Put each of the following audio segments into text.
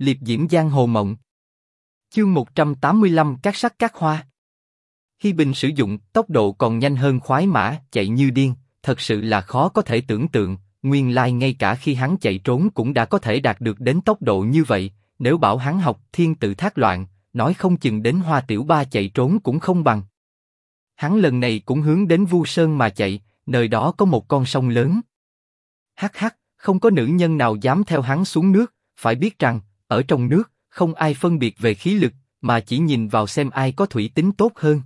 liệp diễm giang hồ mộng. Chương 185 Các sắc các hoa. Hi Bình sử dụng tốc độ còn nhanh hơn khoái mã, chạy như điên, thật sự là khó có thể tưởng tượng. Nguyên lai ngay cả khi hắn chạy trốn cũng đã có thể đạt được đến tốc độ như vậy. Nếu bảo hắn học thiên tự thác loạn, nói không chừng đến Hoa Tiểu Ba chạy trốn cũng không bằng. Hắn lần này cũng hướng đến Vu Sơn mà chạy, nơi đó có một con sông lớn. Hắc hắc, không có nữ nhân nào dám theo hắn xuống nước, phải biết rằng ở trong nước không ai phân biệt về khí lực, mà chỉ nhìn vào xem ai có thủy tính tốt hơn.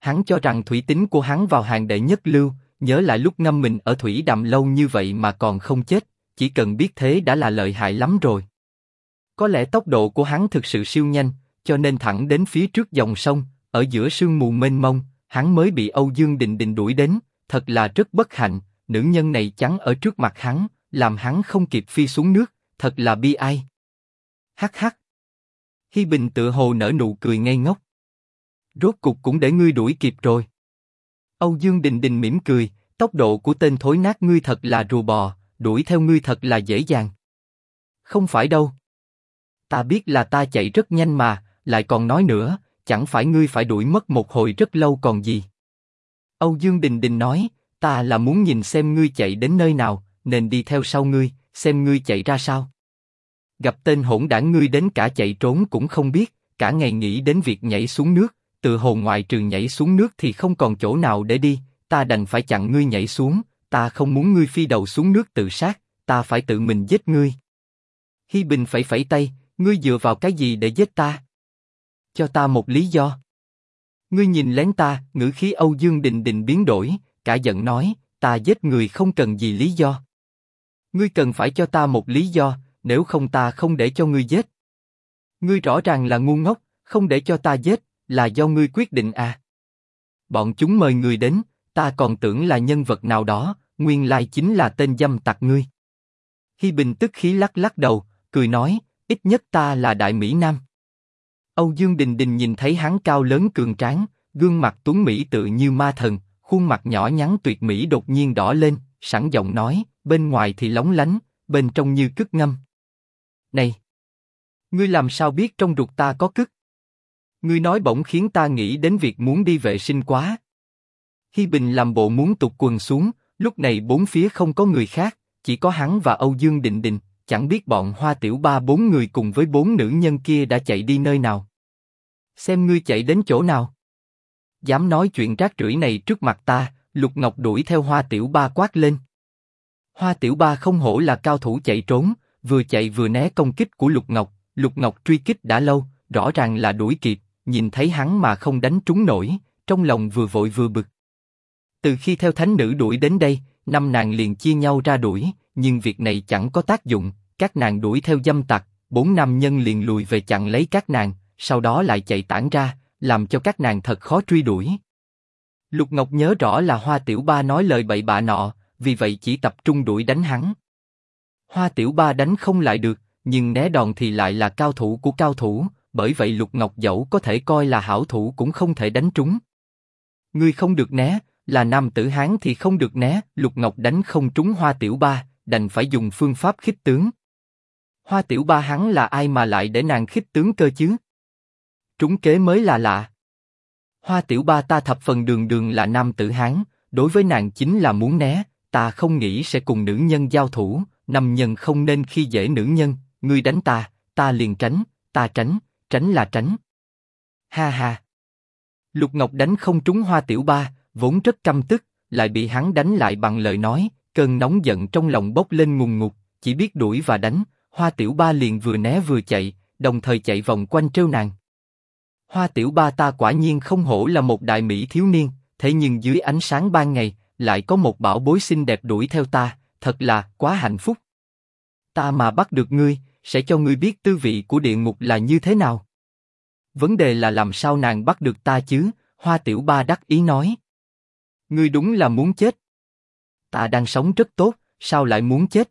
Hắn cho rằng thủy tính của hắn vào hàng đệ nhất lưu, nhớ lại lúc ngâm mình ở thủy đầm lâu như vậy mà còn không chết, chỉ cần biết thế đã là lợi hại lắm rồi. Có lẽ tốc độ của hắn thực sự siêu nhanh, cho nên thẳng đến phía trước dòng sông, ở giữa sương mù mênh mông, hắn mới bị Âu Dương Đình Đình đuổi đến, thật là rất bất hạnh, nữ nhân này chắn ở trước mặt hắn, làm hắn không kịp phi xuống nước, thật là bi ai. Hắc hắc. Hi Bình tự hồ nở nụ cười ngây ngốc. Rốt cục cũng để ngươi đuổi kịp rồi. Âu Dương Đình Đình mỉm cười, tốc độ của tên thối nát ngươi thật là rùa bò, đuổi theo ngươi thật là dễ dàng. Không phải đâu. Ta biết là ta chạy rất nhanh mà, lại còn nói nữa, chẳng phải ngươi phải đuổi mất một hồi rất lâu còn gì. Âu Dương Đình Đình nói, ta là muốn nhìn xem ngươi chạy đến nơi nào, nên đi theo sau ngươi, xem ngươi chạy ra sao. Gặp tên hỗn đảng ngươi đến cả chạy trốn cũng không biết, cả ngày nghĩ đến việc nhảy xuống nước, từ hồ ngoại trừ nhảy xuống nước thì không còn chỗ nào để đi, ta đành phải chặn ngươi nhảy xuống, ta không muốn ngươi phi đầu xuống nước tự sát, ta phải tự mình giết ngươi. Hi Bình phải phẩy tay, ngươi dựa vào cái gì để giết ta? Cho ta một lý do. Ngươi nhìn lén ta, ngữ khí Âu Dương Đình Đình biến đổi, cả giận nói, ta giết người không cần gì lý do. Ngươi cần phải cho ta một lý do, nếu không ta không để cho ngươi giết. Ngươi rõ ràng là ngu ngốc, không để cho ta giết, là do ngươi quyết định à. Bọn chúng mời người đến, ta còn tưởng là nhân vật nào đó, nguyên lai chính là tên dâm tặc ngươi. Hi Bình tức khí lắc lắc đầu, cười nói, ít nhất ta là đại mỹ nam. Âu Dương Đình Đình nhìn thấy hắn cao lớn cường tráng, gương mặt tuấn mỹ tự như ma thần, khuôn mặt nhỏ nhắn tuyệt mỹ đột nhiên đỏ lên, sẵn giọng nói, bên ngoài thì lóng lánh, bên trong như cứt ngâm. Này, ngươi làm sao biết trong ruột ta có cứt? Ngươi nói bỗng khiến ta nghĩ đến việc muốn đi vệ sinh quá. Hi Bình làm bộ muốn tụt quần xuống, lúc này bốn phía không có người khác, chỉ có hắn và Âu Dương Định Định, chẳng biết bọn Hoa Tiểu Ba bốn người cùng với bốn nữ nhân kia đã chạy đi nơi nào. Xem ngươi chạy đến chỗ nào. Dám nói chuyện rác rưởi này trước mặt ta, Lục Ngọc đuổi theo Hoa Tiểu Ba quát lên. Hoa Tiểu Ba không hổ là cao thủ chạy trốn, vừa chạy vừa né công kích của Lục Ngọc. Lục Ngọc truy kích đã lâu, rõ ràng là đuổi kịp, nhìn thấy hắn mà không đánh trúng nổi, trong lòng vừa vội vừa bực. Từ khi theo thánh nữ đuổi đến đây, năm nàng liền chia nhau ra đuổi, nhưng việc này chẳng có tác dụng, các nàng đuổi theo dâm tặc, bốn nam nhân liền lùi về chặn lấy các nàng, sau đó lại chạy tản ra, làm cho các nàng thật khó truy đuổi. Lục Ngọc nhớ rõ là Hoa Tiểu Ba nói lời bậy bạ nọ, vì vậy chỉ tập trung đuổi đánh hắn. Hoa Tiểu Ba đánh không lại được, nhưng né đòn thì lại là cao thủ của cao thủ, bởi vậy Lục Ngọc dẫu có thể coi là hảo thủ cũng không thể đánh trúng. Ngươi không được né, là nam tử hán thì không được né. Lục Ngọc đánh không trúng Hoa Tiểu Ba, đành phải dùng phương pháp khích tướng. Hoa Tiểu Ba hắn là ai mà lại để nàng khích tướng cơ chứ? Trúng kế mới là lạ. Hoa Tiểu Ba ta thập phần đường đường là nam tử hán, đối với nàng chính là muốn né, ta không nghĩ sẽ cùng nữ nhân giao thủ, nam nhân không nên khi dễ nữ nhân, ngươi đánh ta, ta liền tránh, ta tránh, tránh là tránh. Ha ha. Lục Ngọc đánh không trúng Hoa Tiểu Ba, vốn rất căm tức, lại bị hắn đánh lại bằng lời nói, cơn nóng giận trong lòng bốc lên ngùng ngục, chỉ biết đuổi và đánh. Hoa Tiểu Ba liền vừa né vừa chạy, đồng thời chạy vòng quanh trêu nàng. Hoa Tiểu Ba ta quả nhiên không hổ là một đại mỹ thiếu niên, thế nhưng dưới ánh sáng ban ngày, lại có một bảo bối xinh đẹp đuổi theo ta, thật là quá hạnh phúc. Ta mà bắt được ngươi, sẽ cho ngươi biết tư vị của địa ngục là như thế nào. Vấn đề là làm sao nàng bắt được ta chứ? Hoa Tiểu Ba đắc ý nói. Ngươi đúng là muốn chết. Ta đang sống rất tốt, sao lại muốn chết?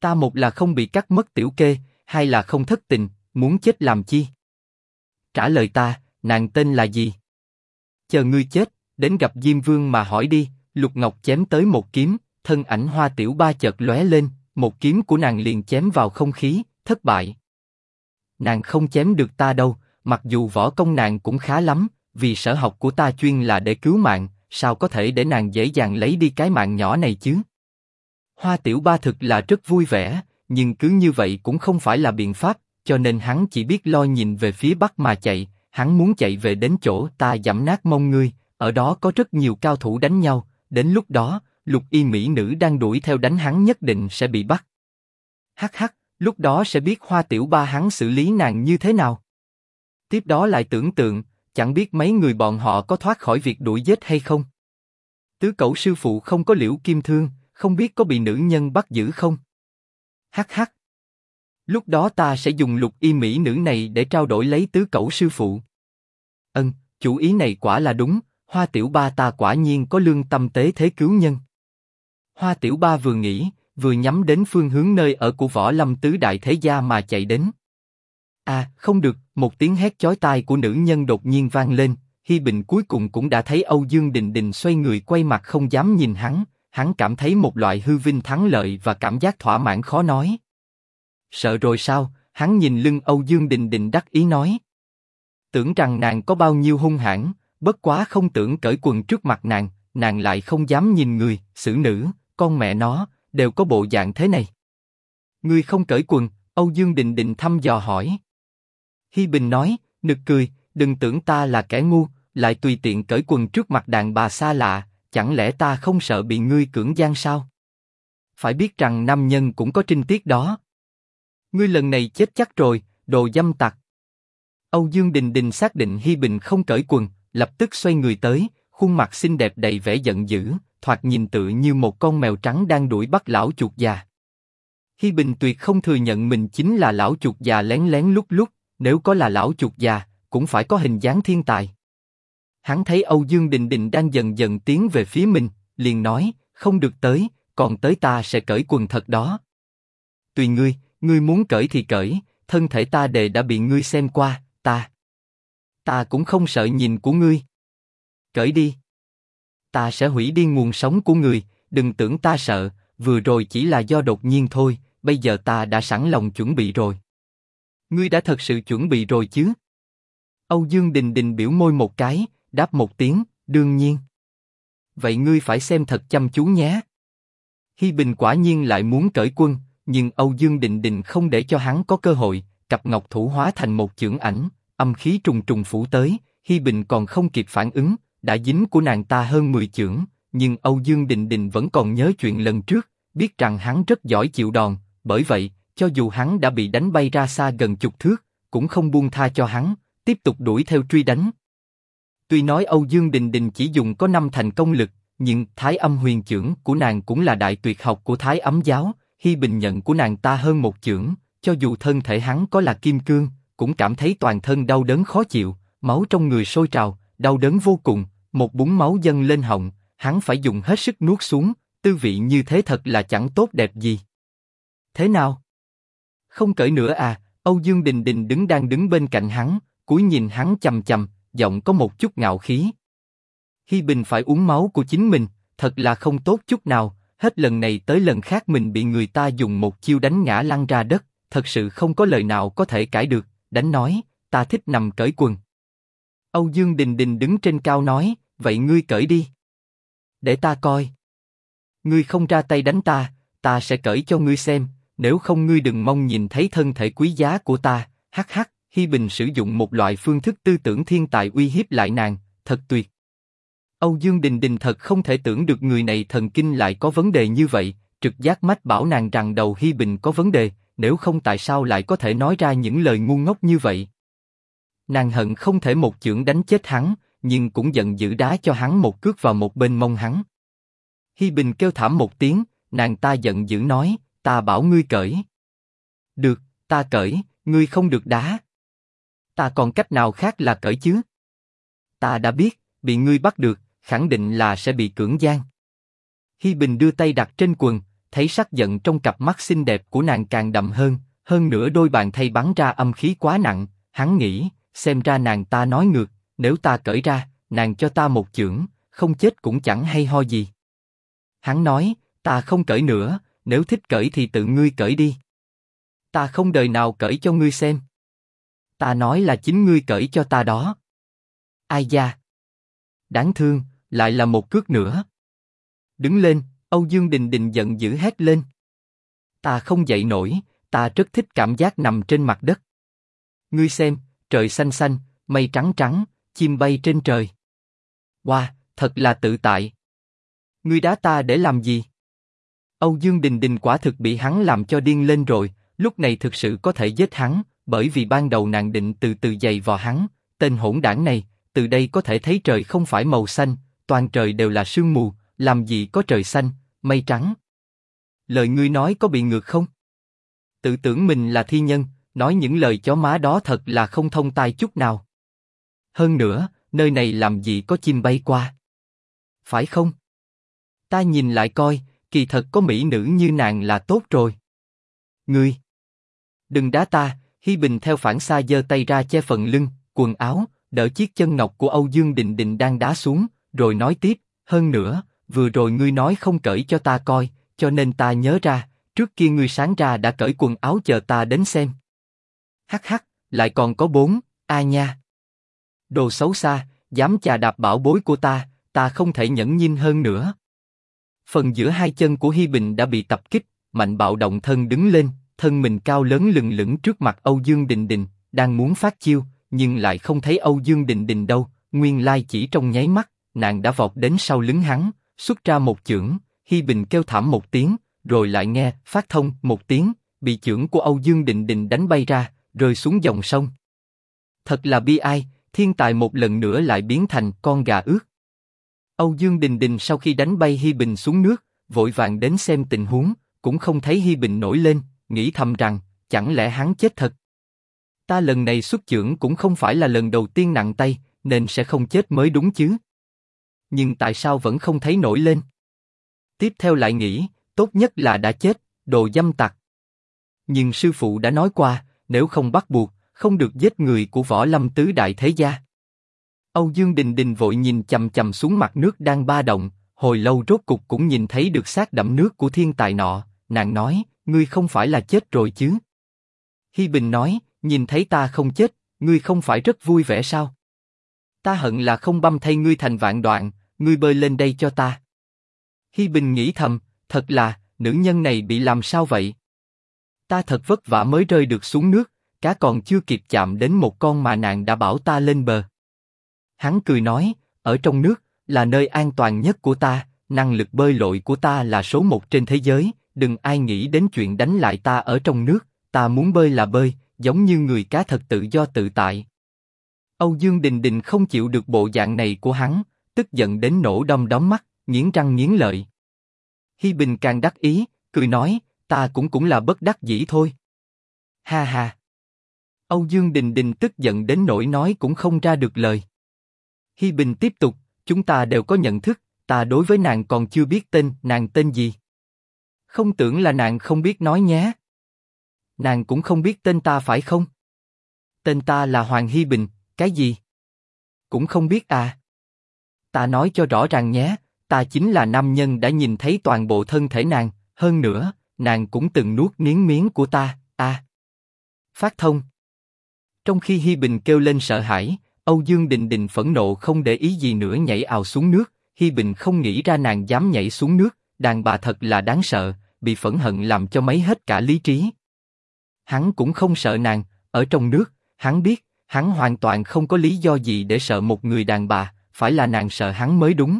Ta một là không bị cắt mất tiểu kê, hai là không thất tình, muốn chết làm chi? Trả lời ta, nàng tên là gì? Chờ ngươi chết, đến gặp Diêm Vương mà hỏi đi. Lục Ngọc chém tới một kiếm, thân ảnh Hoa Tiểu Ba chợt lóe lên, một kiếm của nàng liền chém vào không khí, thất bại. nàng không chém được ta đâu, mặc dù võ công nàng cũng khá lắm, vì sở học của ta chuyên là để cứu mạng, sao có thể để nàng dễ dàng lấy đi cái mạng nhỏ này chứ? Hoa Tiểu Ba thực là rất vui vẻ, nhưng cứ như vậy cũng không phải là biện pháp, cho nên hắn chỉ biết lo nhìn về phía bắc mà chạy, hắn muốn chạy về đến chỗ ta dẫm nát mông ngươi, ở đó có rất nhiều cao thủ đánh nhau, đến lúc đó, lục y mỹ nữ đang đuổi theo đánh hắn nhất định sẽ bị bắt. Hắc hắc, lúc đó sẽ biết hoa tiểu ba hắn xử lý nàng như thế nào. Tiếp đó lại tưởng tượng, chẳng biết mấy người bọn họ có thoát khỏi việc đuổi giết hay không. Tứ cậu sư phụ không có liễu kim thương, không biết có bị nữ nhân bắt giữ không. Hắc hắc. Lúc đó ta sẽ dùng lục y mỹ nữ này để trao đổi lấy tứ cậu sư phụ. Ân, chủ ý này quả là đúng, Hoa Tiểu Ba ta quả nhiên có lương tâm tế thế cứu nhân. Hoa Tiểu Ba vừa nghĩ, vừa nhắm đến phương hướng nơi ở của võ lâm tứ đại thế gia mà chạy đến. À, không được, một tiếng hét chói tai của nữ nhân đột nhiên vang lên. Hi Bình cuối cùng cũng đã thấy Âu Dương Đình Đình xoay người quay mặt không dám nhìn hắn, hắn cảm thấy một loại hư vinh thắng lợi và cảm giác thỏa mãn khó nói. Sợ rồi sao? Hắn nhìn lưng Âu Dương Đình Đình đắc ý nói. Tưởng rằng nàng có bao nhiêu hung hãn, bất quá không tưởng cởi quần trước mặt nàng, nàng lại không dám nhìn người, xử nữ, con mẹ nó, đều có bộ dạng thế này. Ngươi không cởi quần, Âu Dương Đình Đình thăm dò hỏi. Hi Bình nói, nực cười, đừng tưởng ta là kẻ ngu, lại tùy tiện cởi quần trước mặt đàn bà xa lạ, chẳng lẽ ta không sợ bị ngươi cưỡng gian sao? Phải biết rằng nam nhân cũng có trinh tiết đó. Ngươi lần này chết chắc rồi, đồ dâm tặc. Âu Dương Đình Đình xác định Hi Bình không cởi quần, lập tức xoay người tới, khuôn mặt xinh đẹp đầy vẻ giận dữ, thoạt nhìn tự như một con mèo trắng đang đuổi bắt lão chuột già. Hi Bình tuyệt không thừa nhận mình chính là lão chuột già lén lén lúc lúc, nếu có là lão chuột già, cũng phải có hình dáng thiên tài. Hắn thấy Âu Dương Đình Đình đang dần dần tiến về phía mình, liền nói, không được tới, còn tới ta sẽ cởi quần thật đó. Tùy ngươi, ngươi muốn cởi thì cởi, thân thể ta đề đã bị ngươi xem qua, ta. Ta cũng không sợ nhìn của ngươi. Cởi đi. Ta sẽ hủy đi nguồn sống của người. đừng tưởng ta sợ, vừa rồi chỉ là do đột nhiên thôi, bây giờ ta đã sẵn lòng chuẩn bị rồi. Ngươi đã thật sự chuẩn bị rồi chứ? Âu Dương Đình Đình biểu môi một cái, đáp một tiếng, đương nhiên. Vậy ngươi phải xem thật chăm chú nhé. Hi Bình quả nhiên lại muốn cởi quân, nhưng Âu Dương Đình Đình không để cho hắn có cơ hội, cặp ngọc thủ hóa thành một chưởng ảnh, âm khí trùng trùng phủ tới, Hi Bình còn không kịp phản ứng, đã dính của nàng ta hơn 10 chưởng, nhưng Âu Dương Định Định vẫn còn nhớ chuyện lần trước, biết rằng hắn rất giỏi chịu đòn, bởi vậy, cho dù hắn đã bị đánh bay ra xa gần chục thước, cũng không buông tha cho hắn, tiếp tục đuổi theo truy đánh. Tuy nói Âu Dương Đình Đình chỉ dùng có năm thành công lực, nhưng Thái Âm Huyền Chưởng của nàng cũng là đại tuyệt học của Thái Ấm Giáo. hy Bình nhận của nàng ta hơn một chưởng, cho dù thân thể hắn có là kim cương, cũng cảm thấy toàn thân đau đớn khó chịu, máu trong người sôi trào, đau đớn vô cùng, một búng máu dâng lên họng, hắn phải dùng hết sức nuốt xuống, tư vị như thế thật là chẳng tốt đẹp gì. Thế nào? Không cởi nữa à? Âu Dương Đình Đình đứng đang đứng bên cạnh hắn, cúi nhìn hắn chầm chầm, giọng có một chút ngạo khí. Hi Bình phải uống máu của chính mình, thật là không tốt chút nào. Hết lần này tới lần khác mình bị người ta dùng một chiêu đánh ngã lăn ra đất, thật sự không có lời nào có thể cãi được. Đánh nói, ta thích nằm cởi quần. Âu Dương Đình Đình đứng trên cao nói, vậy ngươi cởi đi. Để ta coi. Ngươi không ra tay đánh ta, ta sẽ cởi cho ngươi xem. Nếu không ngươi đừng mong nhìn thấy thân thể quý giá của ta. Hắc hắc. Hi Bình sử dụng một loại phương thức tư tưởng thiên tài uy hiếp lại nàng, thật tuyệt. Âu Dương Đình Đình thật không thể tưởng được người này thần kinh lại có vấn đề như vậy, trực giác mách bảo nàng rằng đầu Hi Bình có vấn đề, nếu không tại sao lại có thể nói ra những lời ngu ngốc như vậy. Nàng hận không thể một chưởng đánh chết hắn, nhưng cũng giận dữ đá cho hắn một cước vào một bên mông hắn. Hi Bình kêu thảm một tiếng, nàng ta giận dữ nói, ta bảo ngươi cởi. Được, ta cởi, ngươi không được đá ta còn cách nào khác là cởi chứ? Ta đã biết, bị ngươi bắt được, khẳng định là sẽ bị cưỡng gian. Hi Bình đưa tay đặt trên quần, thấy sắc giận trong cặp mắt xinh đẹp của nàng càng đậm hơn, hơn nữa đôi bàn tay bắn ra âm khí quá nặng, hắn nghĩ, xem ra nàng ta nói ngược, nếu ta cởi ra, nàng cho ta một chưởng, không chết cũng chẳng hay ho gì. Hắn nói, ta không cởi nữa, nếu thích cởi thì tự ngươi cởi đi. Ta không đời nào cởi cho ngươi xem. Ta nói là chính ngươi cởi cho ta đó. Ai da? Đáng thương, lại là một cước nữa. Đứng lên, Âu Dương Đình Đình giận dữ hét lên. Ta không dậy nổi, ta rất thích cảm giác nằm trên mặt đất. Ngươi xem, trời xanh xanh, mây trắng trắng, chim bay trên trời. Wow, thật là tự tại. Ngươi đá ta để làm gì? Âu Dương Đình Đình quả thực bị hắn làm cho điên lên rồi, lúc này thực sự có thể giết hắn, bởi vì ban đầu nàng định từ từ dày vò hắn, tên hỗn đảng này, từ đây có thể thấy trời không phải màu xanh, toàn trời đều là sương mù, làm gì có trời xanh, mây trắng. Lời ngươi nói có bị ngược không? Tự tưởng mình là thi nhân, nói những lời chó má đó thật là không thông tai chút nào. Hơn nữa, nơi này làm gì có chim bay qua? Phải không? Ta nhìn lại coi, kỳ thật có mỹ nữ như nàng là tốt rồi. Ngươi, đừng đá ta. Hi Bình theo phản xa giơ tay ra che phần lưng, quần áo, đỡ chiếc chân ngọc của Âu Dương Định Định đang đá xuống, rồi nói tiếp. Hơn nữa, vừa rồi ngươi nói không cởi cho ta coi, cho nên ta nhớ ra, trước kia ngươi sáng ra đã cởi quần áo chờ ta đến xem. Hắc hắc, lại còn có bốn, a nha. Đồ xấu xa, dám chà đạp bảo bối của ta, ta không thể nhẫn nhịn hơn nữa. Phần giữa hai chân của Hi Bình đã bị tập kích, mạnh bạo động thân đứng lên, thân mình cao lớn lừng lững trước mặt Âu Dương Đình Đình, đang muốn phát chiêu, nhưng lại không thấy Âu Dương Đình Đình đâu. Nguyên lai chỉ trong nháy mắt, nàng đã vọt đến sau lưng hắn, xuất ra một chưởng. Hi Bình kêu thảm một tiếng, rồi lại nghe phát thông một tiếng, bị chưởng của Âu Dương Định Định đánh bay ra, rơi xuống dòng sông. Thật là bi ai, thiên tài một lần nữa lại biến thành con gà ướt. Âu Dương Đình Đình sau khi đánh bay Hi Bình xuống nước, vội vàng đến xem tình huống, cũng không thấy Hi Bình nổi lên, nghĩ thầm rằng, chẳng lẽ hắn chết thật? Ta lần này xuất trưởng cũng không phải là lần đầu tiên nặng tay, nên sẽ không chết mới đúng chứ. Nhưng tại sao vẫn không thấy nổi lên? Tiếp theo lại nghĩ, tốt nhất là đã chết, đồ dâm tặc. Nhưng sư phụ đã nói qua, nếu không bắt buộc, không được giết người của võ lâm tứ đại thế gia. Âu Dương Đình Đình vội nhìn chầm chầm xuống mặt nước đang ba động, hồi lâu rốt cục cũng nhìn thấy được xác đậm nước của thiên tài nọ, nàng nói, ngươi không phải là chết rồi chứ? Hi Bình nói, nhìn thấy ta không chết, ngươi không phải rất vui vẻ sao? Ta hận là không băm thay ngươi thành vạn đoạn, ngươi bơi lên đây cho ta. Hi Bình nghĩ thầm, thật là, nữ nhân này bị làm sao vậy? Ta thật vất vả mới rơi được xuống nước, cá còn chưa kịp chạm đến một con mà nàng đã bảo ta lên bờ. Hắn cười nói, ở trong nước là nơi an toàn nhất của ta, năng lực bơi lội của ta là số một trên thế giới, đừng ai nghĩ đến chuyện đánh lại ta ở trong nước, ta muốn bơi là bơi, giống như người cá thật tự do tự tại. Âu Dương Đình Đình không chịu được bộ dạng này của hắn, tức giận đến nổ đom đóm mắt, nghiến răng nghiến lợi. Hi Bình càng đắc ý, cười nói, ta cũng cũng là bất đắc dĩ thôi. Ha ha. Âu Dương Đình Đình tức giận đến nỗi nói cũng không ra được lời. Hi Bình tiếp tục, chúng ta đều có nhận thức, ta đối với nàng còn chưa biết tên, nàng tên gì? Không tưởng là nàng không biết nói nhé. Nàng cũng không biết tên ta phải không? Tên ta là Hoàng Hi Bình, cái gì? Cũng không biết à? Ta nói cho rõ ràng nhé, ta chính là nam nhân đã nhìn thấy toàn bộ thân thể nàng, hơn nữa, nàng cũng từng nuốt miếng miếng của ta, à. Phát thông. Trong khi Hi Bình kêu lên sợ hãi, Âu Dương Đình Đình phẫn nộ không để ý gì nữa nhảy ào xuống nước. Hi Bình không nghĩ ra nàng dám nhảy xuống nước, đàn bà thật là đáng sợ, bị phẫn hận làm cho mấy hết cả lý trí. Hắn cũng không sợ nàng, ở trong nước, hắn biết, hắn hoàn toàn không có lý do gì để sợ một người đàn bà, phải là nàng sợ hắn mới đúng.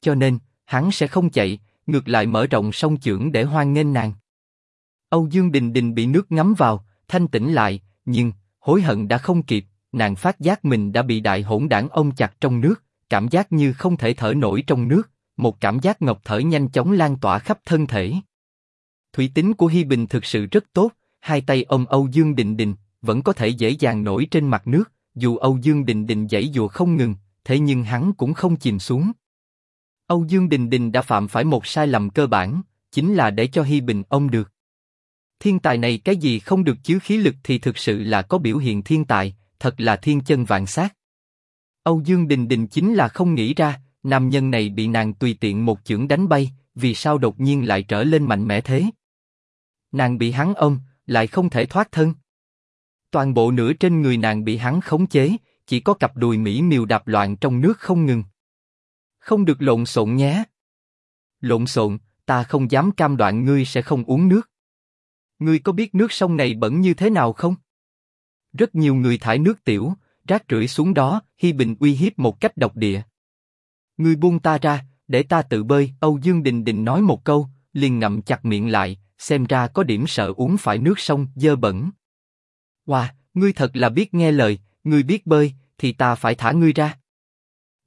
Cho nên, hắn sẽ không chạy, ngược lại mở rộng sông chưởng để hoan nghênh nàng. Âu Dương Đình Đình bị nước ngấm vào, thanh tĩnh lại, nhưng hối hận đã không kịp, nàng phát giác mình đã bị đại hỗn đảng ôm chặt trong nước, cảm giác như không thể thở nổi trong nước, một cảm giác ngọc thở nhanh chóng lan tỏa khắp thân thể. Thủy tính của Hi Bình thực sự rất tốt, hai tay ôm Âu Dương Đình Đình, vẫn có thể dễ dàng nổi trên mặt nước, dù Âu Dương Đình Đình giãy dùa không ngừng, thế nhưng hắn cũng không chìm xuống. Âu Dương Đình Đình đã phạm phải một sai lầm cơ bản, chính là để cho Hi Bình ông được. Thiên tài này cái gì không được chiếu khí lực thì thực sự là có biểu hiện thiên tài, thật là thiên chân vạn sát. Âu Dương Đình Đình chính là không nghĩ ra, nam nhân này bị nàng tùy tiện một chưởng đánh bay, vì sao đột nhiên lại trở lên mạnh mẽ thế? Nàng bị hắn ôm, lại không thể thoát thân. Toàn bộ nửa trên người nàng bị hắn khống chế, chỉ có cặp đùi mỹ miều đạp loạn trong nước không ngừng. Không được lộn xộn nhé. Lộn xộn, ta không dám cam đoan ngươi sẽ không uống nước. Ngươi có biết nước sông này bẩn như thế nào không? Rất nhiều người thải nước tiểu, rác rưởi xuống đó, Hi Bình uy hiếp một cách độc địa. Ngươi buông ta ra, để ta tự bơi. Âu Dương Đình Đình nói một câu, liền ngậm chặt miệng lại, xem ra có điểm sợ uống phải nước sông dơ bẩn. Wow, ngươi thật là biết nghe lời, ngươi biết bơi, thì ta phải thả ngươi ra.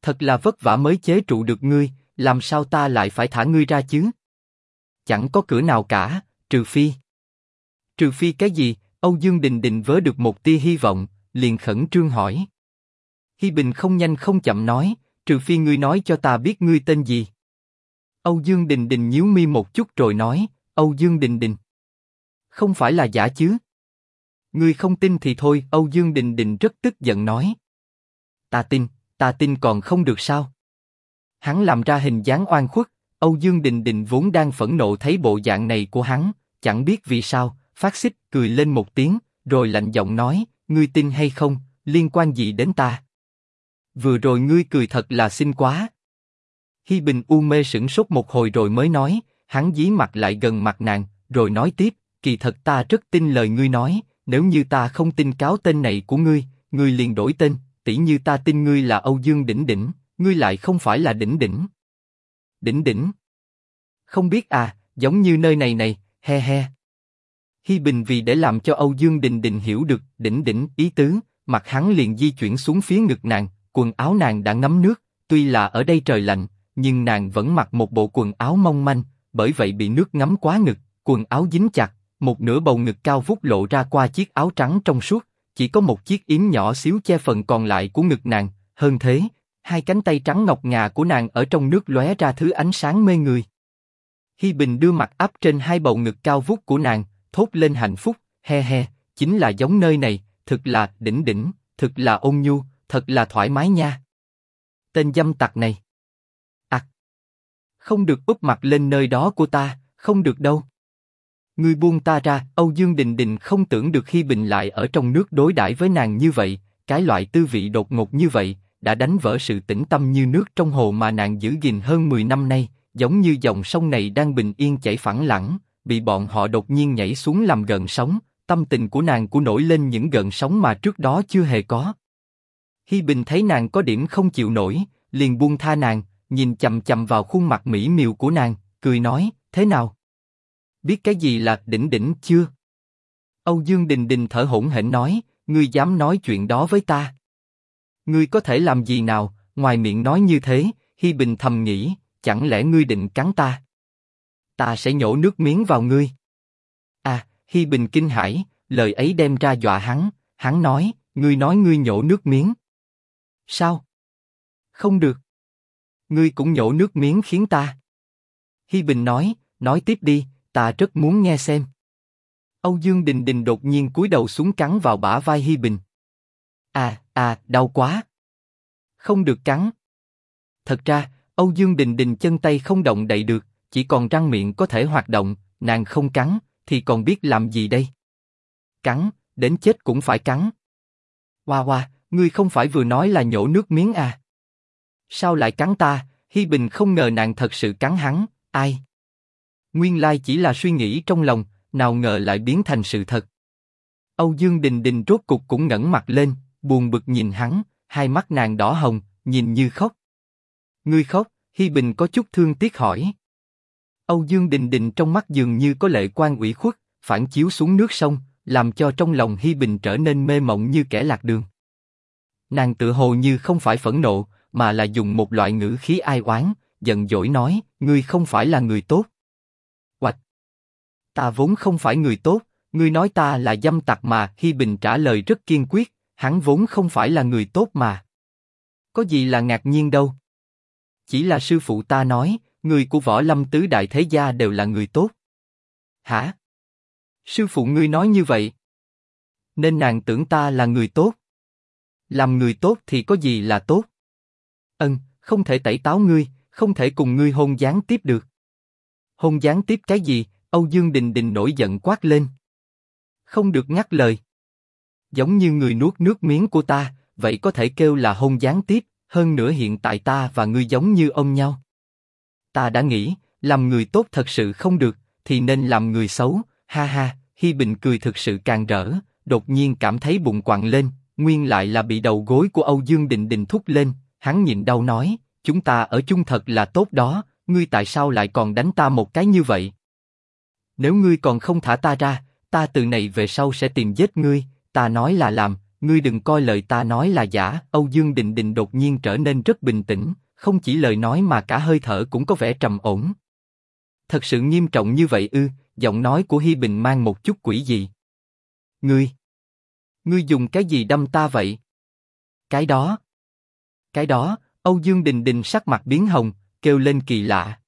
Thật là vất vả mới chế trụ được ngươi, làm sao ta lại phải thả ngươi ra chứ? Chẳng có cửa nào cả, trừ phi. Trừ phi cái gì? Âu Dương Đình Đình vớ được một tia hy vọng, liền khẩn trương hỏi. Hi Bình không nhanh không chậm nói, trừ phi ngươi nói cho ta biết ngươi tên gì. Âu Dương Đình Đình nhíu mi một chút rồi nói, Âu Dương Đình Đình. Không phải là giả chứ? Ngươi không tin thì thôi, Âu Dương Đình Đình rất tức giận nói. Ta tin, ta tin còn không được sao? Hắn làm ra hình dáng oan khuất, Âu Dương Đình Đình vốn đang phẫn nộ thấy bộ dạng này của hắn, chẳng biết vì sao, phát xích cười lên một tiếng, rồi lạnh giọng nói, ngươi tin hay không, liên quan gì đến ta? Vừa rồi ngươi cười thật là xinh quá. Hi Bình u mê sững sốt một hồi rồi mới nói, hắn dí mặt lại gần mặt nàng, rồi nói tiếp, kỳ thật ta rất tin lời ngươi nói, nếu như ta không tin cáo tên này của ngươi, ngươi liền đổi tên, tỷ như ta tin ngươi là Âu Dương Đỉnh Đỉnh, ngươi lại không phải là Đỉnh Đỉnh. Đỉnh Đỉnh? Không biết à, giống như nơi này này, he he. Hi Bình vì để làm cho Âu Dương Đình Đình hiểu được Đỉnh Đỉnh ý tứ, mặt hắn liền di chuyển xuống phía ngực nàng, quần áo nàng đã ngấm nước, tuy là ở đây trời lạnh, nhưng nàng vẫn mặc một bộ quần áo mong manh, bởi vậy bị nước ngấm quá ngực, quần áo dính chặt, một nửa bầu ngực cao vút lộ ra qua chiếc áo trắng trong suốt, chỉ có một chiếc yếm nhỏ xíu che phần còn lại của ngực nàng. Hơn thế, hai cánh tay trắng ngọc ngà của nàng ở trong nước lóe ra thứ ánh sáng mê người. Hi Bình đưa mặt áp trên hai bầu ngực cao vút của nàng, thốt lên hạnh phúc, he he, chính là giống nơi này, thực là đỉnh đỉnh, thực là ôn nhu, thật là thoải mái nha. Tên dâm tặc này. À, không được úp mặt lên nơi đó của ta, không được đâu. Ngươi buông ta ra, Âu Dương Đình Đình không tưởng được khi Bình lại ở trong nước đối đãi với nàng như vậy, cái loại tư vị đột ngột như vậy, đã đánh vỡ sự tĩnh tâm như nước trong hồ mà nàng giữ gìn hơn 10 năm nay, giống như dòng sông này đang bình yên chảy phẳng lặng, bị bọn họ đột nhiên nhảy xuống làm gần sóng, tâm tình của nàng cũng nổi lên những gần sóng mà trước đó chưa hề có. Hi Bình thấy nàng có điểm không chịu nổi, liền buông tha nàng, nhìn chầm chầm vào khuôn mặt mỹ miều của nàng, cười nói, thế nào? Biết cái gì là đỉnh đỉnh chưa? Âu Dương Đình Đình thở hổn hển nói, ngươi dám nói chuyện đó với ta? Ngươi có thể làm gì nào, ngoài miệng nói như thế, Hi Bình thầm nghĩ, chẳng lẽ ngươi định cắn ta? Ta sẽ nhổ nước miếng vào ngươi. À, Hi Bình kinh hãi, lời ấy đem ra dọa hắn, hắn nói, ngươi nói ngươi nhổ nước miếng. Sao? Không được. Ngươi cũng nhổ nước miếng khiến ta. Hi Bình nói, nói tiếp đi, ta rất muốn nghe xem. Âu Dương Đình Đình đột nhiên cúi đầu xuống cắn vào bả vai Hi Bình. À, à, đau quá. Không được cắn. Thật ra, Âu Dương Đình Đình chân tay không động đậy được, chỉ còn răng miệng có thể hoạt động, nàng không cắn, thì còn biết làm gì đây? Cắn, đến chết cũng phải cắn. Hoa hoa, ngươi không phải vừa nói là nhổ nước miếng à? Sao lại cắn ta? Hi Bình không ngờ nàng thật sự cắn hắn, ai? Nguyên lai chỉ là suy nghĩ trong lòng, nào ngờ lại biến thành sự thật. Âu Dương Đình Đình rốt cục cũng ngẩng mặt lên, buồn bực nhìn hắn, hai mắt nàng đỏ hồng, nhìn như khóc. Ngươi khóc, Hi Bình có chút thương tiếc hỏi. Âu Dương Đình Đình trong mắt dường như có lệ quan ủy khuất, phản chiếu xuống nước sông, làm cho trong lòng Hi Bình trở nên mê mộng như kẻ lạc đường. Nàng tự hồ như không phải phẫn nộ, mà là dùng một loại ngữ khí ai oán, giận dỗi nói, ngươi không phải là người tốt. Ta vốn không phải người tốt, ngươi nói ta là dâm tặc mà. Hi Bình trả lời rất kiên quyết, hắn vốn không phải là người tốt mà. Có gì là ngạc nhiên đâu. Chỉ là sư phụ ta nói, người của võ lâm tứ đại thế gia đều là người tốt. Hả? Sư phụ ngươi nói như vậy? Nên nàng tưởng ta là người tốt. Làm người tốt thì có gì là tốt? Ân, không thể tẩy táo ngươi, không thể cùng ngươi hôn gián tiếp được. Hôn gián tiếp cái gì? Âu Dương Đình Đình nổi giận quát lên. Không được ngắt lời. giống như người nuốt nước miếng của ta, vậy có thể kêu là hôn gián tiếp, hơn nữa hiện tại ta và ngươi giống như ông nhau. Ta đã nghĩ, làm người tốt thật sự không được, thì nên làm người xấu, ha ha, Hi Bình cười thực sự càng rỡ, đột nhiên cảm thấy bụng quặn lên, nguyên lại là bị đầu gối của Âu Dương Đình Đình thúc lên, hắn nhìn đau nói, chúng ta ở chung thật là tốt đó, ngươi tại sao lại còn đánh ta một cái như vậy? Nếu ngươi còn không thả ta ra, ta từ này về sau sẽ tìm giết ngươi, ta nói là làm, ngươi đừng coi lời ta nói là giả. Âu Dương Đình Đình đột nhiên trở nên rất bình tĩnh, không chỉ lời nói mà cả hơi thở cũng có vẻ trầm ổn. Thật sự nghiêm trọng như vậy ư? Giọng nói của Hi Bình mang một chút quỷ dị. Ngươi, ngươi dùng cái gì đâm ta vậy? Cái đó, cái đó. Âu Dương Đình Đình sắc mặt biến hồng, kêu lên kỳ lạ.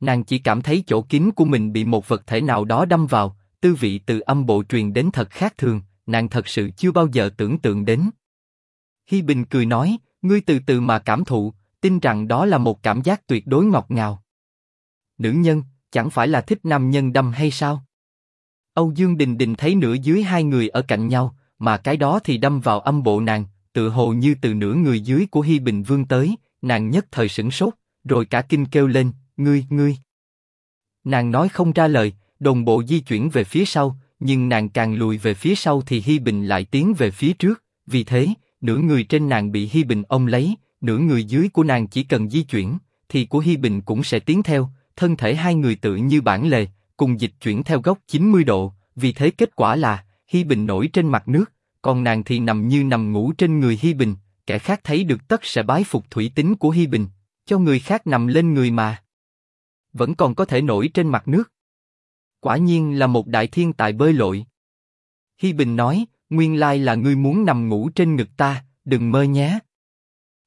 Nàng chỉ cảm thấy chỗ kín của mình bị một vật thể nào đó đâm vào, tư vị từ âm bộ truyền đến thật khác thường, nàng thật sự chưa bao giờ tưởng tượng đến. Hi Bình cười nói, ngươi từ từ mà cảm thụ, tin rằng đó là một cảm giác tuyệt đối ngọt ngào. Nữ nhân, chẳng phải là thích nam nhân đâm hay sao? Âu Dương Đình Đình thấy nửa dưới hai người ở cạnh nhau, mà cái đó thì đâm vào âm bộ nàng, tự hồ như từ nửa người dưới của Hi Bình Vương tới, nàng nhất thời sửng sốt, rồi cả kinh kêu lên, ngươi, ngươi. Nàng nói không ra lời, đồng bộ di chuyển về phía sau, nhưng nàng càng lùi về phía sau thì Hi Bình lại tiến về phía trước, vì thế, nửa người trên nàng bị Hi Bình ôm lấy, nửa người dưới của nàng chỉ cần di chuyển, thì của Hi Bình cũng sẽ tiến theo, thân thể hai người tự như bản lề, cùng dịch chuyển theo góc 90 độ, vì thế kết quả là Hi Bình nổi trên mặt nước, còn nàng thì nằm như nằm ngủ trên người Hi Bình, kẻ khác thấy được tất sẽ bái phục thủy tính của Hi Bình, cho người khác nằm lên người mà. Vẫn còn có thể nổi trên mặt nước. Quả nhiên là một đại thiên tài bơi lội. Hi Bình nói, nguyên lai là ngươi muốn nằm ngủ trên ngực ta, đừng mơ nhé.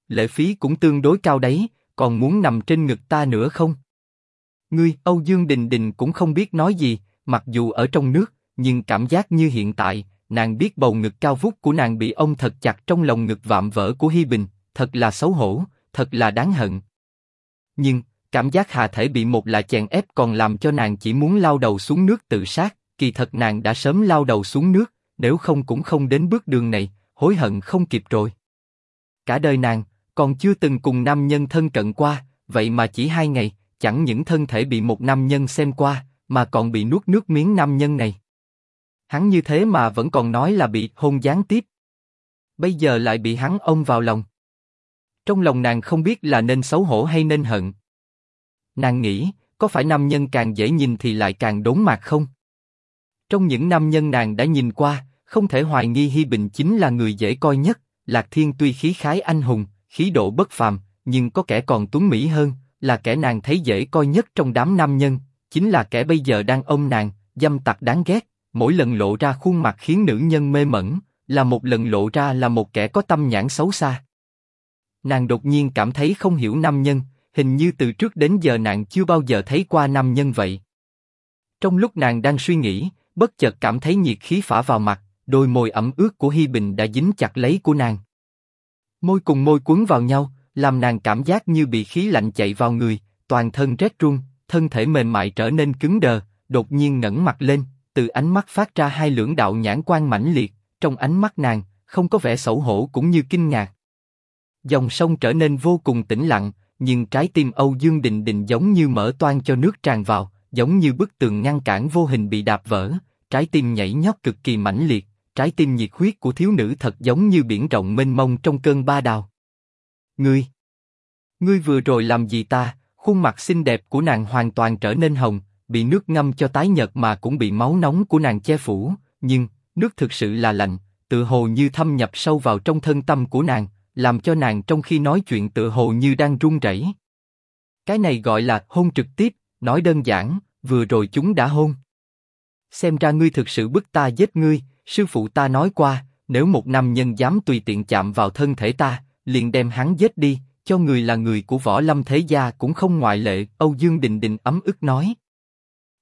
Lệ phí cũng tương đối cao đấy, còn muốn nằm trên ngực ta nữa không? Ngươi, Âu Dương Đình Đình cũng không biết nói gì, mặc dù ở trong nước, nhưng cảm giác như hiện tại, nàng biết bầu ngực cao vút của nàng bị ông thật chặt trong lòng ngực vạm vỡ của Hi Bình, thật là xấu hổ, thật là đáng hận. Nhưng cảm giác hà thể bị một là chèn ép còn làm cho nàng chỉ muốn lao đầu xuống nước tự sát. Kỳ thật nàng đã sớm lao đầu xuống nước, nếu không cũng không đến bước đường này, hối hận không kịp rồi. Cả đời nàng còn chưa từng cùng nam nhân thân cận qua, vậy mà chỉ hai ngày, chẳng những thân thể bị một nam nhân xem qua, mà còn bị nuốt nước miếng nam nhân này. Hắn như thế mà vẫn còn nói là bị hôn gián tiếp. Bây giờ lại bị hắn ôm vào lòng. Trong lòng nàng không biết là nên xấu hổ hay nên hận. Nàng nghĩ, có phải nam nhân càng dễ nhìn thì lại càng đốn mặt không? Trong những nam nhân nàng đã nhìn qua, không thể hoài nghi Hi Bình chính là người dễ coi nhất. Lạc Thiên tuy khí khái anh hùng, khí độ bất phàm, nhưng có kẻ còn tuấn mỹ hơn, là kẻ nàng thấy dễ coi nhất trong đám nam nhân, chính là kẻ bây giờ đang ôm nàng, dâm tặc đáng ghét, mỗi lần lộ ra khuôn mặt khiến nữ nhân mê mẩn, là một lần lộ ra là một kẻ có tâm nhãn xấu xa. Nàng đột nhiên cảm thấy không hiểu nam nhân, hình như từ trước đến giờ nàng chưa bao giờ thấy qua nam nhân vậy. Trong lúc nàng đang suy nghĩ, bất chợt cảm thấy nhiệt khí phả vào mặt, đôi môi ẩm ướt của Hi Bình đã dính chặt lấy của nàng. Môi cùng môi cuốn vào nhau, làm nàng cảm giác như bị khí lạnh chạy vào người, toàn thân rét run, thân thể mềm mại trở nên cứng đờ, đột nhiên ngẩng mặt lên, từ ánh mắt phát ra hai lưỡng đạo nhãn quan mãnh liệt, trong ánh mắt nàng không có vẻ xấu hổ cũng như kinh ngạc. Dòng sông trở nên vô cùng tĩnh lặng, nhưng trái tim Âu Dương Đình Đình giống như mở toan cho nước tràn vào, giống như bức tường ngăn cản vô hình bị đạp vỡ, trái tim nhảy nhót cực kỳ mãnh liệt, trái tim nhiệt huyết của thiếu nữ thật giống như biển rộng mênh mông trong cơn ba đào. Ngươi, ngươi vừa rồi làm gì ta? Khuôn mặt xinh đẹp của nàng hoàn toàn trở nên hồng, bị nước ngâm cho tái nhợt mà cũng bị máu nóng của nàng che phủ, nhưng nước thực sự là lạnh, tự hồ như thâm nhập sâu vào trong thân tâm của nàng, làm cho nàng trong khi nói chuyện tựa hồ như đang run rẩy. Cái này gọi là hôn trực tiếp, nói đơn giản, vừa rồi chúng đã hôn. Xem ra ngươi thực sự bức ta giết ngươi, sư phụ ta nói qua, nếu một nam nhân dám tùy tiện chạm vào thân thể ta, liền đem hắn giết đi, cho người là người của võ lâm thế gia cũng không ngoại lệ. Âu Dương Đình Đình ấm ức nói.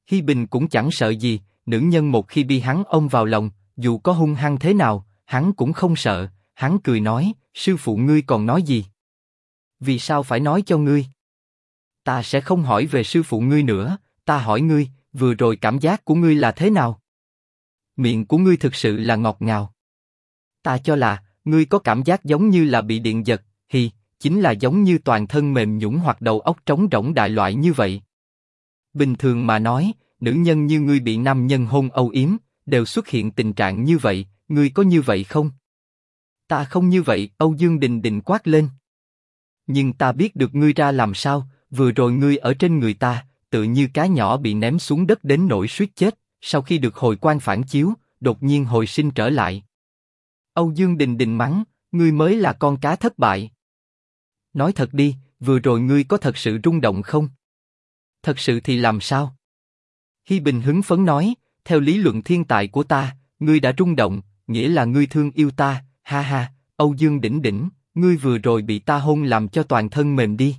Hi Bình cũng chẳng sợ gì, nữ nhân một khi bị hắn ôm vào lòng, dù có hung hăng thế nào, hắn cũng không sợ. Hắn cười nói, sư phụ ngươi còn nói gì? Vì sao phải nói cho ngươi? Ta sẽ không hỏi về sư phụ ngươi nữa, ta hỏi ngươi, vừa rồi cảm giác của ngươi là thế nào? Miệng của ngươi thực sự là ngọt ngào. Ta cho là, ngươi có cảm giác giống như là bị điện giật, thì, chính là giống như toàn thân mềm nhũn hoặc đầu óc trống rỗng đại loại như vậy. Bình thường mà nói, nữ nhân như ngươi bị nam nhân hôn âu yếm, đều xuất hiện tình trạng như vậy, ngươi có như vậy không? Ta không như vậy, Âu Dương Đình Đình quát lên. Nhưng ta biết được ngươi ra làm sao, vừa rồi ngươi ở trên người ta, tự như cá nhỏ bị ném xuống đất đến nỗi suýt chết, sau khi được hồi quan phản chiếu, đột nhiên hồi sinh trở lại. Âu Dương Đình Đình mắng, ngươi mới là con cá thất bại. Nói thật đi, vừa rồi ngươi có thật sự rung động không? Thật sự thì làm sao? Hi Bình hứng phấn nói, theo lý luận thiên tài của ta, ngươi đã rung động, nghĩa là ngươi thương yêu ta, ha ha, Âu Dương Đỉnh Đỉnh, ngươi vừa rồi bị ta hôn làm cho toàn thân mềm đi.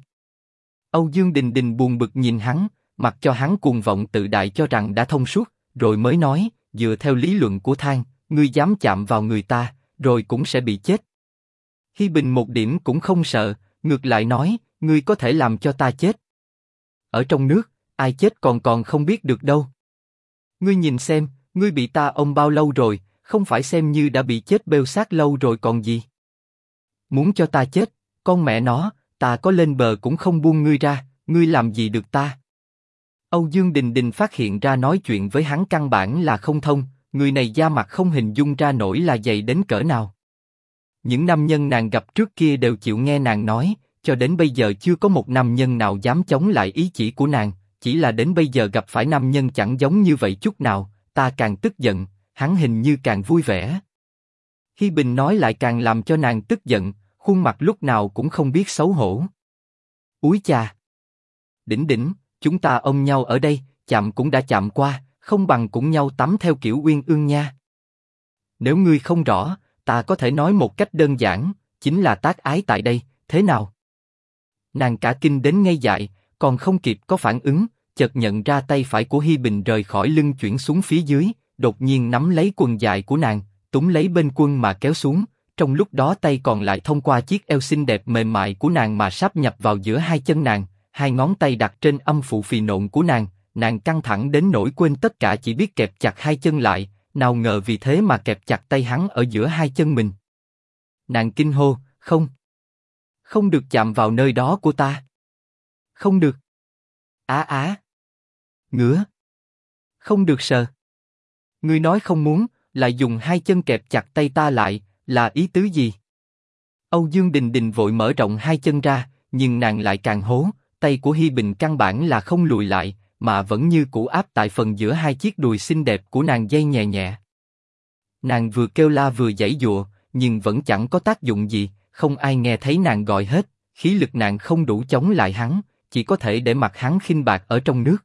Âu Dương Đình Đình buồn bực nhìn hắn, mặc cho hắn cuồng vọng tự đại cho rằng đã thông suốt, rồi mới nói, dựa theo lý luận của thang, ngươi dám chạm vào người ta, rồi cũng sẽ bị chết. Hi Bình một điểm cũng không sợ, ngược lại nói, ngươi có thể làm cho ta chết. Ở trong nước, ai chết còn còn không biết được đâu. Ngươi nhìn xem, ngươi bị ta ôm bao lâu rồi, không phải xem như đã bị chết bêu xác lâu rồi còn gì. Muốn cho ta chết, con mẹ nó, ta có lên bờ cũng không buông ngươi ra, ngươi làm gì được ta? Âu Dương Đình Đình phát hiện ra nói chuyện với hắn căn bản là không thông, người này da mặt không hình dung ra nổi là dày đến cỡ nào. Những nam nhân nàng gặp trước kia đều chịu nghe nàng nói, cho đến bây giờ chưa có một nam nhân nào dám chống lại ý chỉ của nàng, chỉ là đến bây giờ gặp phải nam nhân chẳng giống như vậy chút nào, ta càng tức giận, hắn hình như càng vui vẻ. Hi Bình nói lại càng làm cho nàng tức giận, khuôn mặt lúc nào cũng không biết xấu hổ. Úi cha! Đỉnh đỉnh, chúng ta ôm nhau ở đây, chạm cũng đã chạm qua, không bằng cũng nhau tắm theo kiểu uyên ương nha. Nếu ngươi không rõ, ta có thể nói một cách đơn giản, chính là tác ái tại đây, thế nào? Nàng cả kinh đến ngay dại, còn không kịp có phản ứng, chợt nhận ra tay phải của Hi Bình rời khỏi lưng chuyển xuống phía dưới, đột nhiên nắm lấy quần dài của nàng, túng lấy bên quân mà kéo xuống. Trong lúc đó tay còn lại thông qua chiếc eo xinh đẹp mềm mại của nàng mà sắp nhập vào giữa hai chân nàng, hai ngón tay đặt trên âm phụ phì nộn của nàng, nàng căng thẳng đến nỗi quên tất cả chỉ biết kẹp chặt hai chân lại, nào ngờ vì thế mà kẹp chặt tay hắn ở giữa hai chân mình. Nàng kinh hô, không, không được chạm vào nơi đó của ta, không được. Á á, ngứa, không được sờ. Ngươi nói không muốn, lại dùng hai chân kẹp chặt tay ta lại, là ý tứ gì? Âu Dương Đình Đình vội mở rộng hai chân ra, nhưng nàng lại càng hố, tay của Hi Bình căn bản là không lùi lại, mà vẫn như cũ áp tại phần giữa hai chiếc đùi xinh đẹp của nàng dây nhẹ nhẹ. Nàng vừa kêu la vừa giãy dụa, nhưng vẫn chẳng có tác dụng gì, không ai nghe thấy nàng gọi hết, khí lực nàng không đủ chống lại hắn, chỉ có thể để mặc hắn khinh bạc ở trong nước.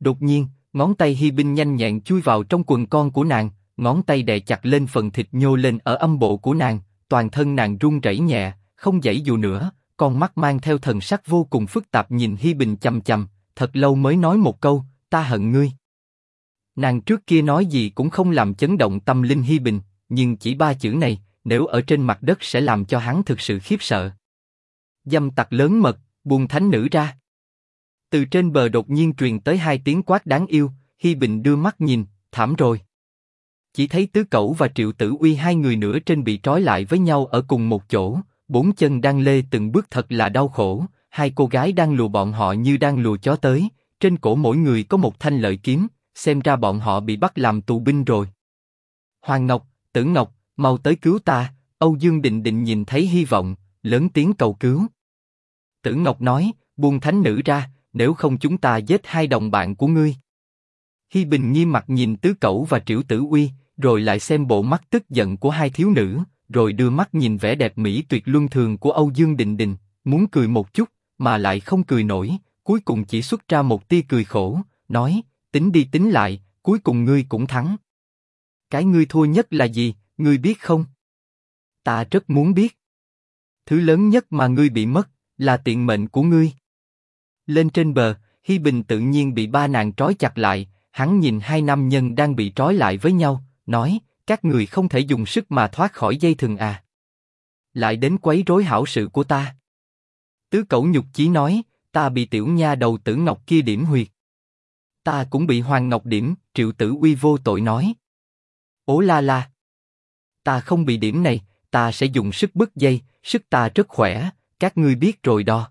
Đột nhiên, ngón tay Hi Binh nhanh nhẹn chui vào trong quần con của nàng, ngón tay đè chặt lên phần thịt nhô lên ở âm bộ của nàng, toàn thân nàng run rẩy nhẹ, không dãy dù nữa, con mắt mang theo thần sắc vô cùng phức tạp nhìn Hi Bình chăm chăm, thật lâu mới nói một câu, ta hận ngươi. Nàng trước kia nói gì cũng không làm chấn động tâm linh Hi Bình, nhưng chỉ ba chữ này, nếu ở trên mặt đất sẽ làm cho hắn thực sự khiếp sợ. Dâm tặc lớn mật, buông thánh nữ ra. Từ trên bờ đột nhiên truyền tới hai tiếng quát đáng yêu, Hi Bình đưa mắt nhìn, thảm rồi. Chỉ thấy tứ cẩu và triệu tử uy hai người nữa trên bị trói lại với nhau ở cùng một chỗ, bốn chân đang lê từng bước thật là đau khổ, hai cô gái đang lùa bọn họ như đang lùa chó tới, trên cổ mỗi người có một thanh lợi kiếm, xem ra bọn họ bị bắt làm tù binh rồi. Hoàng Ngọc, Tử Ngọc, mau tới cứu ta! Âu Dương Định Định nhìn thấy hy vọng, lớn tiếng cầu cứu. Tử Ngọc nói, buông thánh nữ ra, nếu không chúng ta giết hai đồng bạn của ngươi. Hi Bình nghiêm mặt nhìn Tứ Cẩu và Triệu Tử Uy, rồi lại xem bộ mắt tức giận của hai thiếu nữ, rồi đưa mắt nhìn vẻ đẹp mỹ tuyệt luân thường của Âu Dương Định Định, muốn cười một chút, mà lại không cười nổi, cuối cùng chỉ xuất ra một tia cười khổ, nói, tính đi tính lại, cuối cùng ngươi cũng thắng. Cái ngươi thua nhất là gì, ngươi biết không? Ta rất muốn biết. Thứ lớn nhất mà ngươi bị mất, là tiện mệnh của ngươi. Lên trên bờ, Hi Bình tự nhiên bị ba nàng trói chặt lại, hắn nhìn hai nam nhân đang bị trói lại với nhau, nói, các người không thể dùng sức mà thoát khỏi dây thừng à. Lại đến quấy rối hảo sự của ta. Tứ Cẩu nhục chí nói, ta bị tiểu nha đầu tử ngọc kia điểm huyệt. Ta cũng bị hoàng ngọc điểm, triệu tử uy vô tội nói. Ố la la. ta không bị điểm này, ta sẽ dùng sức bứt dây, sức ta rất khỏe, các ngươi biết rồi đó.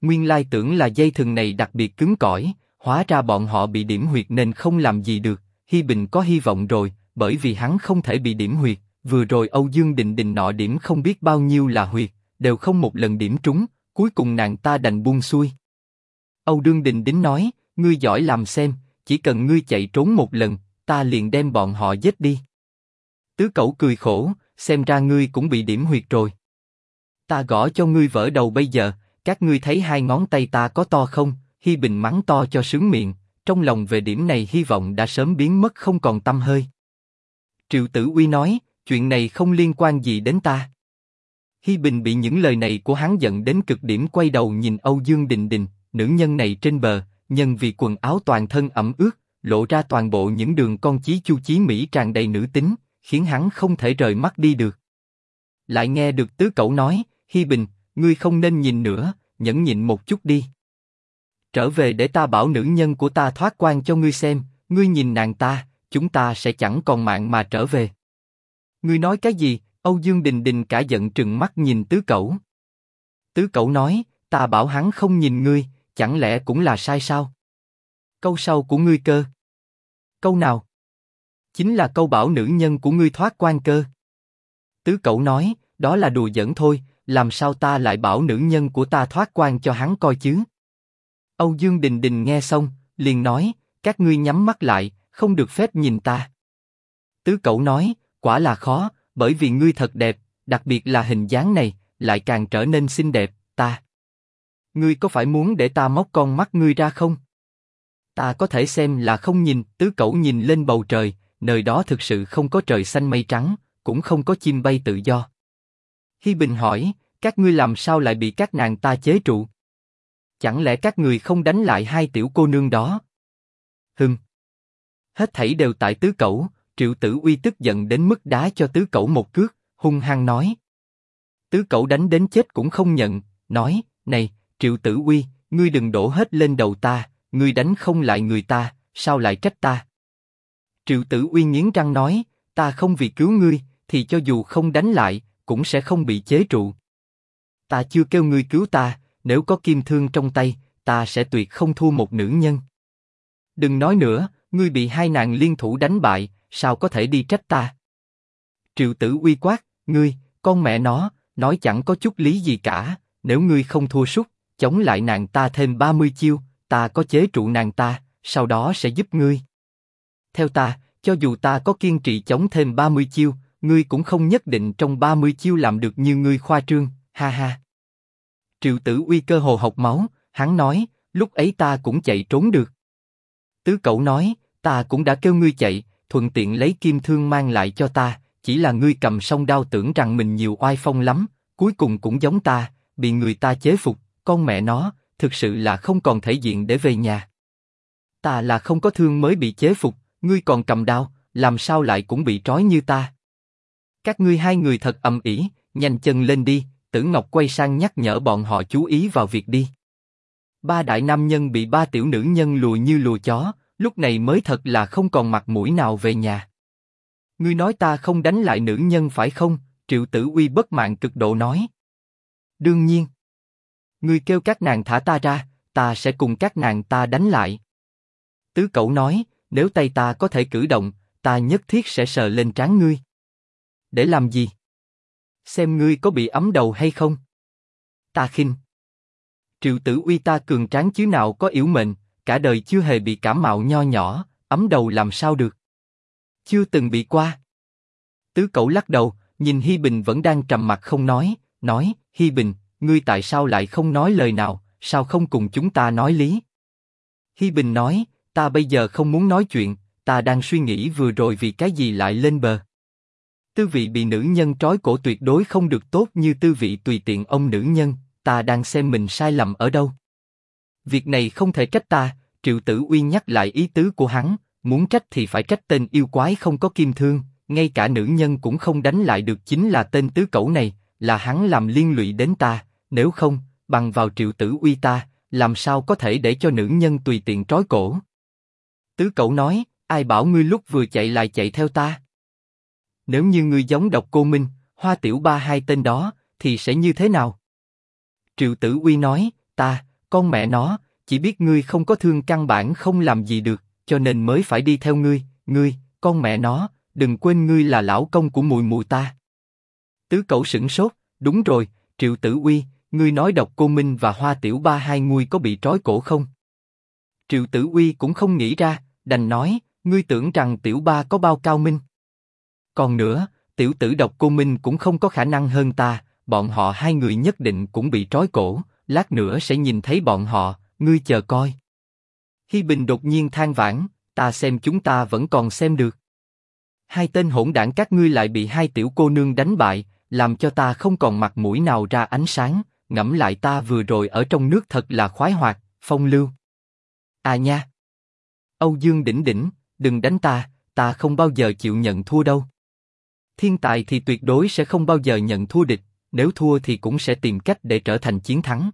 Nguyên lai tưởng là dây thừng này đặc biệt cứng cỏi, hóa ra bọn họ bị điểm huyệt nên không làm gì được. Hi Bình có hy vọng rồi, bởi vì hắn không thể bị điểm huyệt. Vừa rồi Âu Dương Đình Đình nọ điểm không biết bao nhiêu là huyệt, đều không một lần điểm trúng. Cuối cùng nàng ta đành buông xuôi. Âu Dương Đình Đính nói, ngươi giỏi làm xem, chỉ cần ngươi chạy trốn một lần, ta liền đem bọn họ giết đi. Tứ Cẩu cười khổ, xem ra ngươi cũng bị điểm huyệt rồi. Ta gõ cho ngươi vỡ đầu bây giờ, các ngươi thấy hai ngón tay ta có to không? Hi Bình mắng to cho sướng miệng, trong lòng về điểm này hy vọng đã sớm biến mất không còn tâm hơi. Triệu Tử Uy nói, chuyện này không liên quan gì đến ta. Hi Bình bị những lời này của hắn giận đến cực điểm quay đầu nhìn Âu Dương Đình Đình, nữ nhân này trên bờ, nhân vì quần áo toàn thân ẩm ướt, lộ ra toàn bộ những đường con chí chu chí mỹ tràn đầy nữ tính, khiến hắn không thể rời mắt đi được. Lại nghe được tứ cậu nói, Hi Bình, ngươi không nên nhìn nữa, nhẫn nhịn một chút đi. Trở về để ta bảo nữ nhân của ta thoát quan cho ngươi xem, ngươi nhìn nàng ta, chúng ta sẽ chẳng còn mạng mà trở về. Ngươi nói cái gì? Âu Dương Đình Đình cả giận trừng mắt nhìn tứ cậu. Tứ cậu nói, ta bảo hắn không nhìn ngươi, chẳng lẽ cũng là sai sao? Câu sau của ngươi cơ. Câu nào? Chính là câu bảo nữ nhân của ngươi thoát quan cơ. Tứ cậu nói, đó là đùa giỡn thôi, làm sao ta lại bảo nữ nhân của ta thoát quan cho hắn coi chứ? Âu Dương Đình Đình nghe xong, liền nói, các ngươi nhắm mắt lại, không được phép nhìn ta. Tứ cậu nói, quả là khó, bởi vì ngươi thật đẹp, đặc biệt là hình dáng này, lại càng trở nên xinh đẹp, ta. Ngươi có phải muốn để ta móc con mắt ngươi ra không? Ta có thể xem là không nhìn, tứ cậu nhìn lên bầu trời, nơi đó thực sự không có trời xanh mây trắng, cũng không có chim bay tự do. Hi Bình hỏi, các ngươi làm sao lại bị các nàng ta chế trụ? Chẳng lẽ các người không đánh lại hai tiểu cô nương đó? Hừm. Hết thảy đều tại tứ cẩu, triệu tử uy tức giận đến mức đá cho tứ cẩu một cước, hung hăng nói. Tứ cẩu đánh đến chết cũng không nhận, nói, này, triệu tử uy, ngươi đừng đổ hết lên đầu ta, ngươi đánh không lại người ta, sao lại trách ta? Triệu tử uy nghiến răng nói, ta không vì cứu ngươi, thì cho dù không đánh lại, cũng sẽ không bị chế trụ. Ta chưa kêu ngươi cứu ta, nếu có kim thương trong tay, ta sẽ tuyệt không thua một nữ nhân. Đừng nói nữa, ngươi bị hai nàng liên thủ đánh bại, sao có thể đi trách ta? Triệu Tử uy quát, ngươi, con mẹ nó, nói chẳng có chút lý gì cả. Nếu ngươi không thua sút, chống lại nàng ta thêm 30 chiêu, ta có chế trụ nàng ta, sau đó sẽ giúp ngươi. Theo ta, cho dù ta có kiên trì chống thêm 30 chiêu, ngươi cũng không nhất định trong 30 chiêu làm được như ngươi khoa trương, ha ha. Triệu Tử Uy cơ hồ học máu, hắn nói, lúc ấy ta cũng chạy trốn được. Tứ Cẩu nói, ta cũng đã kêu ngươi chạy, thuận tiện lấy kim thương mang lại cho ta, chỉ là ngươi cầm song đao tưởng rằng mình nhiều oai phong lắm, cuối cùng cũng giống ta, bị người ta chế phục, con mẹ nó, thực sự là không còn thể diện để về nhà. Ta là không có thương mới bị chế phục, ngươi còn cầm đao, làm sao lại cũng bị trói như ta? Các ngươi hai người thật ầm ĩ, nhanh chân lên đi, Tử Ngọc quay sang nhắc nhở bọn họ chú ý vào việc đi. Ba đại nam nhân bị ba tiểu nữ nhân lùa như lùa chó, lúc này mới thật là không còn mặt mũi nào về nhà. Ngươi nói ta không đánh lại nữ nhân phải không? Triệu Tử Uy bất mãn cực độ nói. Đương nhiên. Ngươi kêu các nàng thả ta ra, ta sẽ cùng các nàng ta đánh lại. Tứ Cẩu nói, nếu tay ta có thể cử động, ta nhất thiết sẽ sờ lên trán ngươi. Để làm gì? xem ngươi có bị ấm đầu hay không. Ta khinh. Triệu Tử Uy ta cường tráng chứ nào có yếu mệnh, cả đời chưa hề bị cảm mạo nho nhỏ, ấm đầu làm sao được? Chưa từng bị qua. Tứ cậu lắc đầu, nhìn Hi Bình vẫn đang trầm mặt không nói, nói: Hi Bình, ngươi tại sao lại không nói lời nào? Sao không cùng chúng ta nói lý? Hi Bình nói: Ta bây giờ không muốn nói chuyện, ta đang suy nghĩ vừa rồi vì cái gì lại lên bờ. Tư vị bị nữ nhân trói cổ tuyệt đối không được tốt như tư vị tùy tiện ông nữ nhân, ta đang xem mình sai lầm ở đâu. Việc này không thể trách ta, Triệu Tử Uy nhắc lại ý tứ của hắn, muốn trách thì phải trách tên yêu quái không có kim thương, ngay cả nữ nhân cũng không đánh lại được chính là tên tứ cẩu này, là hắn làm liên lụy đến ta, nếu không, bằng vào Triệu Tử Uy ta, làm sao có thể để cho nữ nhân tùy tiện trói cổ. Tứ cẩu nói, ai bảo ngươi lúc vừa chạy lại chạy theo ta? Nếu như ngươi giống độc cô Minh, Hoa Tiểu Ba hai tên đó, thì sẽ như thế nào? Triệu Tử Uy nói, ta, con mẹ nó, chỉ biết ngươi không có thương căn bản không làm gì được, cho nên mới phải đi theo ngươi, ngươi, con mẹ nó, đừng quên ngươi là lão công của mùi mùi ta. Tứ cậu sững sốt, đúng rồi, Triệu Tử Uy, ngươi nói độc cô Minh và Hoa Tiểu Ba hai ngươi có bị trói cổ không? Triệu Tử Uy cũng không nghĩ ra, đành nói, ngươi tưởng rằng Tiểu Ba có bao cao minh? Còn nữa, Tiểu Tử độc cô Minh cũng không có khả năng hơn ta, bọn họ hai người nhất định cũng bị trói cổ, lát nữa sẽ nhìn thấy bọn họ, ngươi chờ coi. Hi Bình đột nhiên than vãn, ta xem chúng ta vẫn còn xem được. Hai tên hỗn đảng các ngươi lại bị hai tiểu cô nương đánh bại, làm cho ta không còn mặt mũi nào ra ánh sáng. Ngẫm lại ta vừa rồi ở trong nước thật là khoái hoạt, phong lưu. À nha. Âu Dương đỉnh đỉnh, đừng đánh ta, ta không bao giờ chịu nhận thua đâu. Thiên tài thì tuyệt đối sẽ không bao giờ nhận thua địch, nếu thua thì cũng sẽ tìm cách để trở thành chiến thắng.